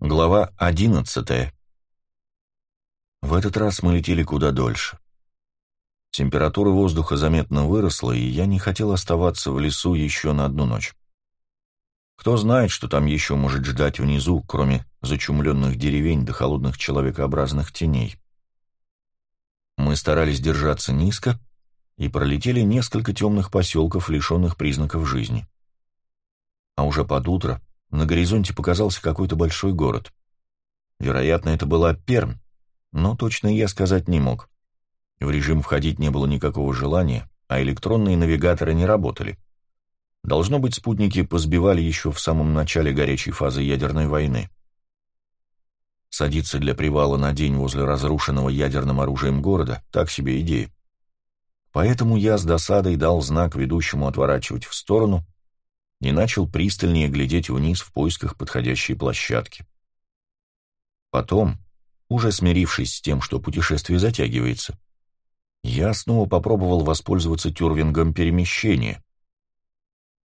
Глава одиннадцатая. В этот раз мы летели куда дольше. Температура воздуха заметно выросла, и я не хотел оставаться в лесу еще на одну ночь. Кто знает, что там еще может ждать внизу, кроме зачумленных деревень до холодных человекообразных теней. Мы старались держаться низко и пролетели несколько темных поселков, лишенных признаков жизни. А уже под утро на горизонте показался какой-то большой город. Вероятно, это была Пермь, но точно я сказать не мог. В режим входить не было никакого желания, а электронные навигаторы не работали. Должно быть, спутники позбивали еще в самом начале горячей фазы ядерной войны. Садиться для привала на день возле разрушенного ядерным оружием города – так себе идея. Поэтому я с досадой дал знак ведущему отворачивать в сторону – и начал пристальнее глядеть вниз в поисках подходящей площадки. Потом, уже смирившись с тем, что путешествие затягивается, я снова попробовал воспользоваться тюрвингом перемещения.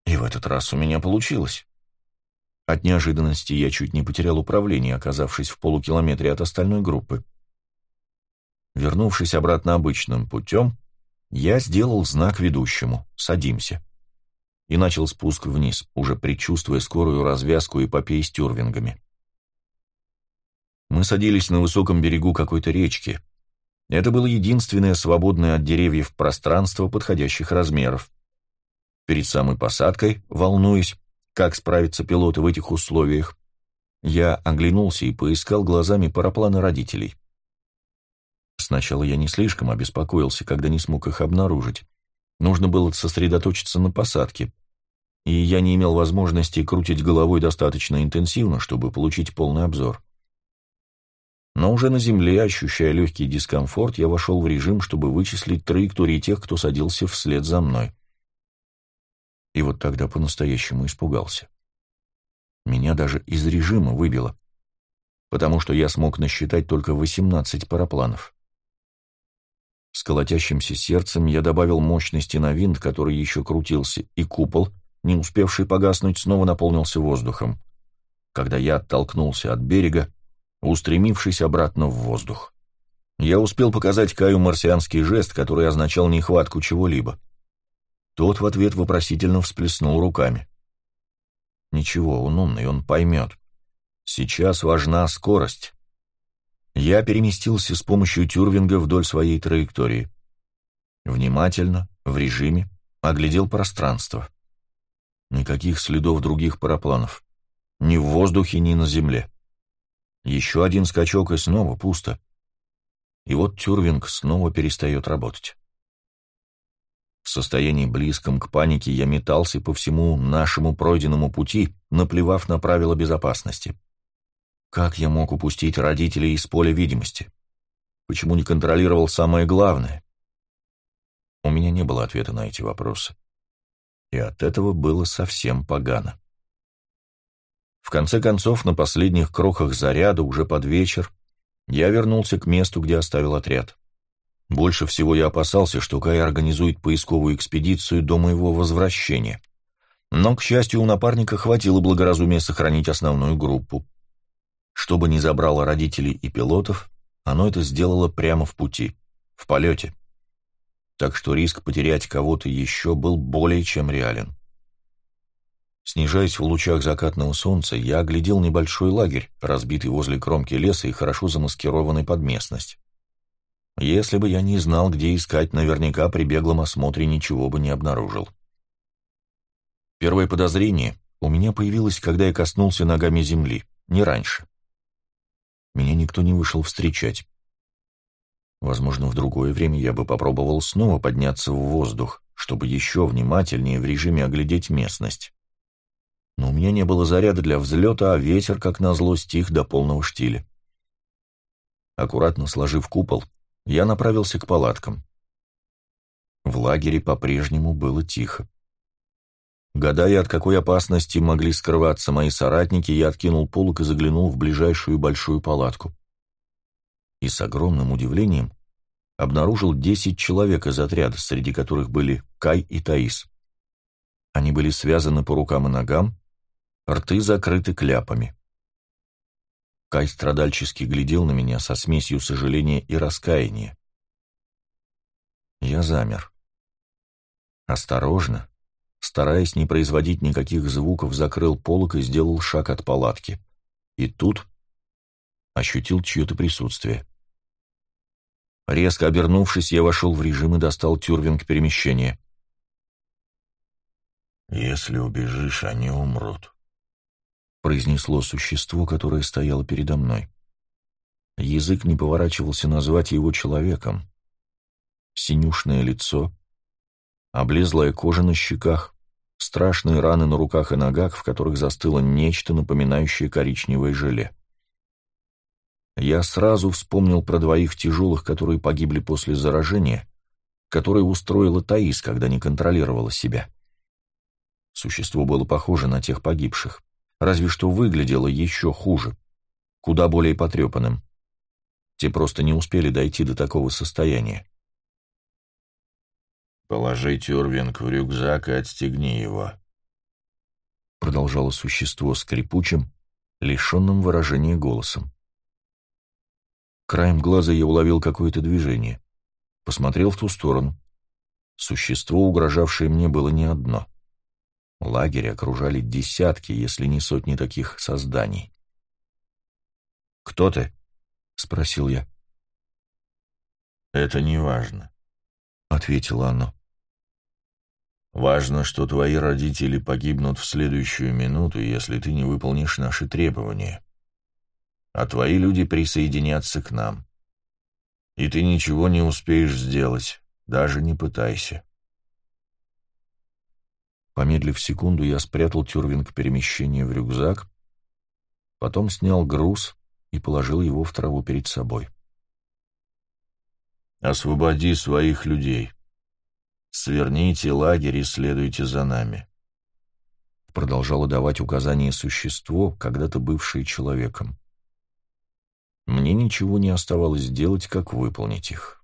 И в этот раз у меня получилось. От неожиданности я чуть не потерял управление, оказавшись в полукилометре от остальной группы. Вернувшись обратно обычным путем, я сделал знак ведущему «Садимся» и начал спуск вниз, уже предчувствуя скорую развязку эпопеи с тюрвингами. Мы садились на высоком берегу какой-то речки. Это было единственное свободное от деревьев пространство подходящих размеров. Перед самой посадкой, волнуясь, как справятся пилоты в этих условиях, я оглянулся и поискал глазами парапланы родителей. Сначала я не слишком обеспокоился, когда не смог их обнаружить. Нужно было сосредоточиться на посадке и я не имел возможности крутить головой достаточно интенсивно, чтобы получить полный обзор. Но уже на земле, ощущая легкий дискомфорт, я вошел в режим, чтобы вычислить траектории тех, кто садился вслед за мной. И вот тогда по-настоящему испугался. Меня даже из режима выбило, потому что я смог насчитать только 18 парапланов. С колотящимся сердцем я добавил мощности на винт, который еще крутился, и купол, не успевший погаснуть, снова наполнился воздухом, когда я оттолкнулся от берега, устремившись обратно в воздух. Я успел показать Каю марсианский жест, который означал нехватку чего-либо. Тот в ответ вопросительно всплеснул руками. «Ничего, он умный, он поймет. Сейчас важна скорость». Я переместился с помощью тюрвинга вдоль своей траектории. Внимательно, в режиме, оглядел пространство. Никаких следов других парапланов. Ни в воздухе, ни на земле. Еще один скачок, и снова пусто. И вот Тюрвинг снова перестает работать. В состоянии близком к панике я метался по всему нашему пройденному пути, наплевав на правила безопасности. Как я мог упустить родителей из поля видимости? Почему не контролировал самое главное? У меня не было ответа на эти вопросы и от этого было совсем погано. В конце концов, на последних крохах заряда, уже под вечер, я вернулся к месту, где оставил отряд. Больше всего я опасался, что Кай организует поисковую экспедицию до моего возвращения. Но, к счастью, у напарника хватило благоразумия сохранить основную группу. Что бы ни забрало родителей и пилотов, оно это сделало прямо в пути, в полете так что риск потерять кого-то еще был более чем реален. Снижаясь в лучах закатного солнца, я оглядел небольшой лагерь, разбитый возле кромки леса и хорошо замаскированный под местность. Если бы я не знал, где искать, наверняка при беглом осмотре ничего бы не обнаружил. Первое подозрение у меня появилось, когда я коснулся ногами земли, не раньше. Меня никто не вышел встречать. Возможно, в другое время я бы попробовал снова подняться в воздух, чтобы еще внимательнее в режиме оглядеть местность. Но у меня не было заряда для взлета, а ветер, как назло, стих до полного штиля. Аккуратно сложив купол, я направился к палаткам. В лагере по-прежнему было тихо. Гадая, от какой опасности могли скрываться мои соратники, я откинул полок и заглянул в ближайшую большую палатку и с огромным удивлением обнаружил 10 человек из отряда, среди которых были Кай и Таис. Они были связаны по рукам и ногам, рты закрыты кляпами. Кай страдальчески глядел на меня со смесью сожаления и раскаяния. Я замер. Осторожно, стараясь не производить никаких звуков, закрыл полок и сделал шаг от палатки. И тут ощутил чье-то присутствие. Резко обернувшись, я вошел в режим и достал тюрвинг перемещения. «Если убежишь, они умрут», — произнесло существо, которое стояло передо мной. Язык не поворачивался назвать его человеком. Синюшное лицо, облезлая кожа на щеках, страшные раны на руках и ногах, в которых застыло нечто, напоминающее коричневое желе. Я сразу вспомнил про двоих тяжелых, которые погибли после заражения, которое устроила Таис, когда не контролировала себя. Существо было похоже на тех погибших, разве что выглядело еще хуже, куда более потрепанным. Те просто не успели дойти до такого состояния. «Положи тюрвинг в рюкзак и отстегни его», — продолжало существо скрипучим, лишенным выражения голосом. Краем глаза я уловил какое-то движение. Посмотрел в ту сторону. Существо, угрожавшее мне, было не одно. Лагерь окружали десятки, если не сотни таких созданий. «Кто ты?» — спросил я. «Это не важно», — ответило оно. «Важно, что твои родители погибнут в следующую минуту, если ты не выполнишь наши требования а твои люди присоединятся к нам. И ты ничего не успеешь сделать, даже не пытайся. Помедлив секунду, я спрятал тюрвинг перемещения в рюкзак, потом снял груз и положил его в траву перед собой. «Освободи своих людей. Сверните лагерь и следуйте за нами», — продолжало давать указания существо, когда-то бывшее человеком. Мне ничего не оставалось делать, как выполнить их.